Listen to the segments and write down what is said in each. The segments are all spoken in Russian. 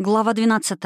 Глава 12.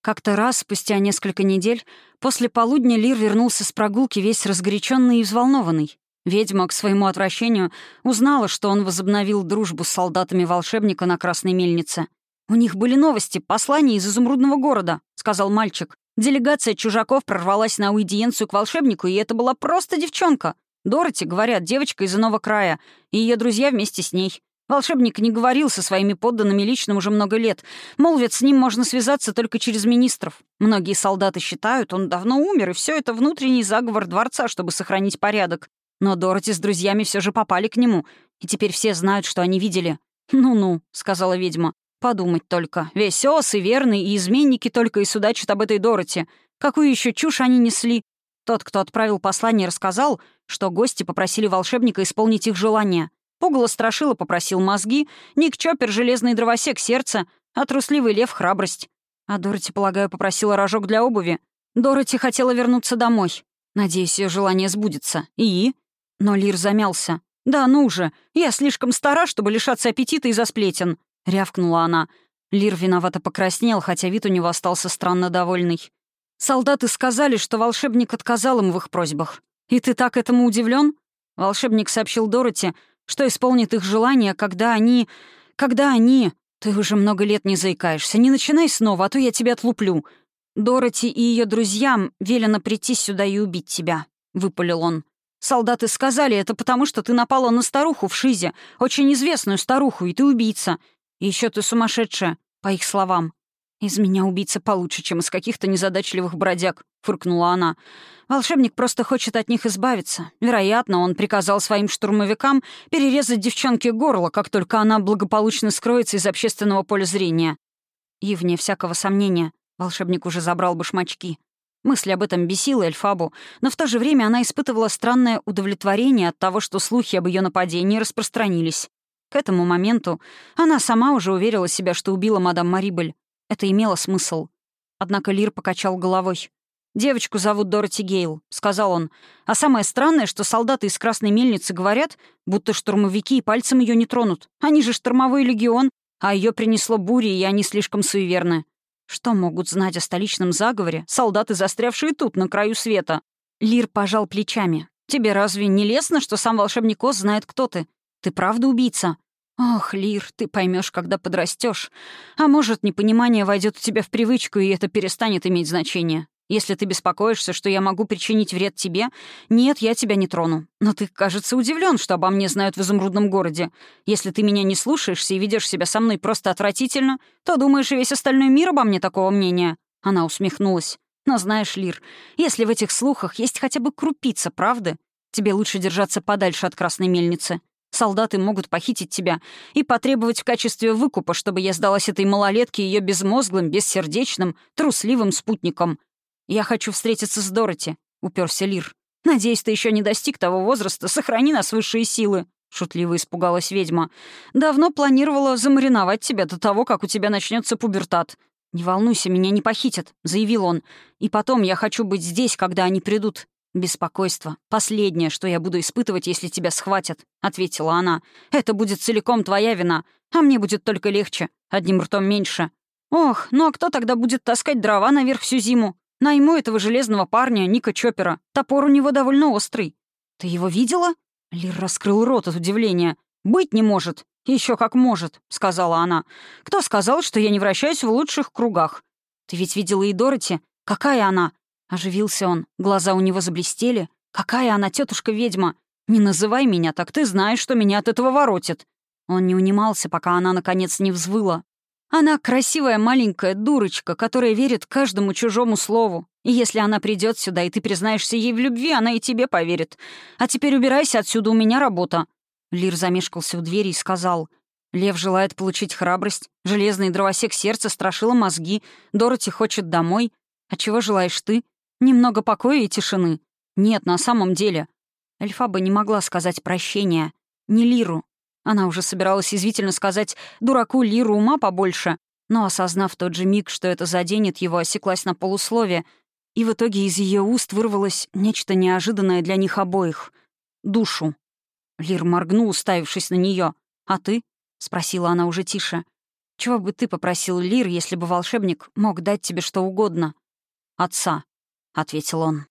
Как-то раз, спустя несколько недель, после полудня Лир вернулся с прогулки весь разгоряченный и взволнованный. Ведьма, к своему отвращению, узнала, что он возобновил дружбу с солдатами волшебника на Красной Мельнице. «У них были новости, послания из изумрудного города», — сказал мальчик. Делегация чужаков прорвалась на аудиенцию к волшебнику, и это была просто девчонка. Дороти, говорят, девочка из иного края, и ее друзья вместе с ней. Волшебник не говорил со своими подданными лично уже много лет. Мол, ведь с ним можно связаться только через министров. Многие солдаты считают, он давно умер, и все это внутренний заговор дворца, чтобы сохранить порядок. Но Дороти с друзьями все же попали к нему, и теперь все знают, что они видели. «Ну-ну», — сказала ведьма, — «подумать только. Весь ос и верный, и изменники только и судачат об этой Дороти. Какую еще чушь они несли?» Тот, кто отправил послание, рассказал, что гости попросили волшебника исполнить их желание — Пугало страшило попросил мозги, Ник Чоппер — железный дровосек сердца, а трусливый лев — храбрость. А Дороти, полагаю, попросила рожок для обуви. Дороти хотела вернуться домой. Надеюсь, ее желание сбудется. И? Но Лир замялся. «Да ну же! Я слишком стара, чтобы лишаться аппетита из-за сплетен!» — рявкнула она. Лир виновато покраснел, хотя вид у него остался странно довольный. «Солдаты сказали, что волшебник отказал им в их просьбах. И ты так этому удивлен? Волшебник сообщил Дороти, что исполнит их желание, когда они... Когда они... Ты уже много лет не заикаешься. Не начинай снова, а то я тебя отлуплю. Дороти и ее друзьям велено прийти сюда и убить тебя», — выпалил он. «Солдаты сказали это потому, что ты напала на старуху в Шизе, очень известную старуху, и ты убийца. И еще ты сумасшедшая, по их словам. «Из меня убийца получше, чем из каких-то незадачливых бродяг», — фыркнула она. «Волшебник просто хочет от них избавиться. Вероятно, он приказал своим штурмовикам перерезать девчонке горло, как только она благополучно скроется из общественного поля зрения. И, вне всякого сомнения, волшебник уже забрал башмачки. Мысль об этом бесила Эльфабу, но в то же время она испытывала странное удовлетворение от того, что слухи об ее нападении распространились. К этому моменту она сама уже уверила себя, что убила мадам Марибель. Это имело смысл. Однако Лир покачал головой. «Девочку зовут Дороти Гейл», — сказал он. «А самое странное, что солдаты из Красной Мельницы говорят, будто штурмовики и пальцем ее не тронут. Они же штурмовой легион, а ее принесло бури, и они слишком суеверны. Что могут знать о столичном заговоре солдаты, застрявшие тут, на краю света?» Лир пожал плечами. «Тебе разве не лестно, что сам волшебник Оз знает, кто ты? Ты правда убийца?» «Ох, Лир, ты поймешь, когда подрастешь. А может, непонимание войдет у тебя в привычку, и это перестанет иметь значение. Если ты беспокоишься, что я могу причинить вред тебе, нет, я тебя не трону. Но ты, кажется, удивлен, что обо мне знают в изумрудном городе. Если ты меня не слушаешься и ведешь себя со мной просто отвратительно, то думаешь, и весь остальной мир обо мне такого мнения». Она усмехнулась. «Но знаешь, Лир, если в этих слухах есть хотя бы крупица правды, тебе лучше держаться подальше от красной мельницы. Солдаты могут похитить тебя и потребовать в качестве выкупа, чтобы я сдалась этой малолетке ее безмозглым, бессердечным, трусливым спутником. Я хочу встретиться с Дороти», — уперся Лир. «Надеюсь, ты еще не достиг того возраста. Сохрани нас высшие силы», — шутливо испугалась ведьма. «Давно планировала замариновать тебя до того, как у тебя начнется пубертат. «Не волнуйся, меня не похитят», — заявил он. «И потом я хочу быть здесь, когда они придут. «Беспокойство. Последнее, что я буду испытывать, если тебя схватят», — ответила она. «Это будет целиком твоя вина, а мне будет только легче, одним ртом меньше». «Ох, ну а кто тогда будет таскать дрова наверх всю зиму? Найму этого железного парня, Ника Чоппера. Топор у него довольно острый». «Ты его видела?» Лир раскрыл рот от удивления. «Быть не может». Еще как может», — сказала она. «Кто сказал, что я не вращаюсь в лучших кругах? Ты ведь видела и Дороти? Какая она? Оживился он, глаза у него заблестели. «Какая она тетушка ведьма Не называй меня так, ты знаешь, что меня от этого воротит!» Он не унимался, пока она, наконец, не взвыла. «Она красивая маленькая дурочка, которая верит каждому чужому слову. И если она придет сюда, и ты признаешься ей в любви, она и тебе поверит. А теперь убирайся отсюда, у меня работа». Лир замешкался у двери и сказал. «Лев желает получить храбрость, железный дровосек сердца страшила мозги, Дороти хочет домой. А чего желаешь ты? Немного покоя и тишины. Нет, на самом деле. Эльфаба не могла сказать прощения. Не Лиру. Она уже собиралась извительно сказать «дураку Лиру ума побольше», но, осознав тот же миг, что это заденет его, осеклась на полуслове, и в итоге из ее уст вырвалось нечто неожиданное для них обоих — душу. Лир моргнул, уставившись на нее. «А ты?» — спросила она уже тише. Чего бы ты попросил Лир, если бы волшебник мог дать тебе что угодно?» «Отца», — ответил он.